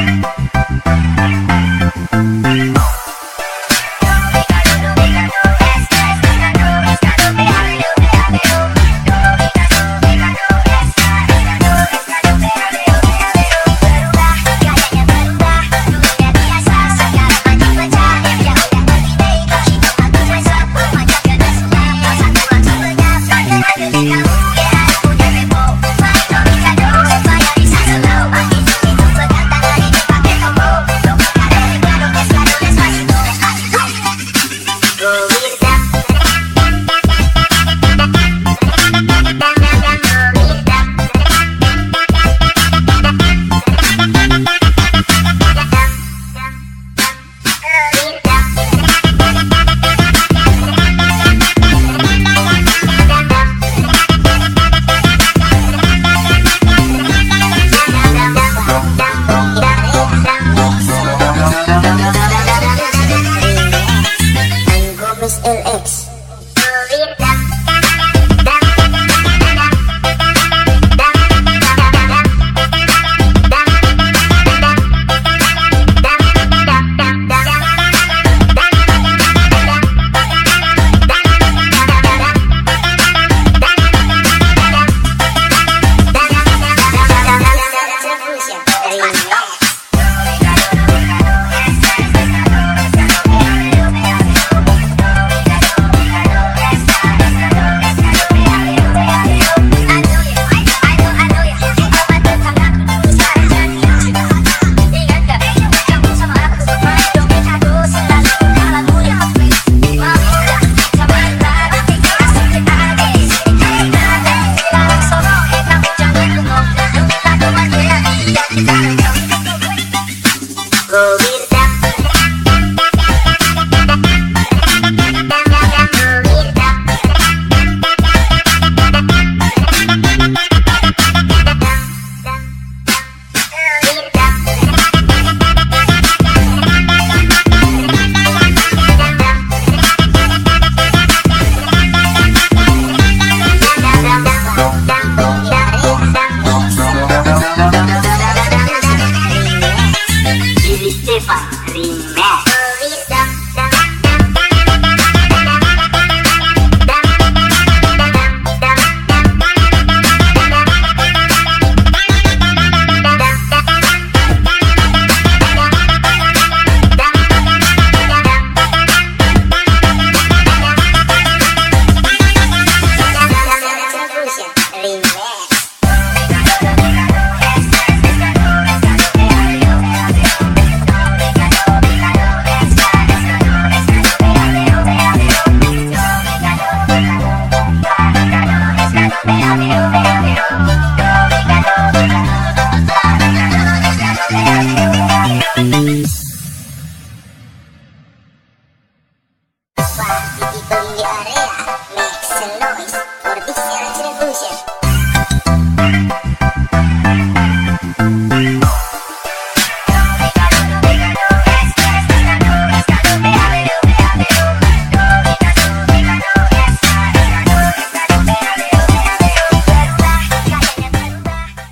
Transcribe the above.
Wah, di S L X.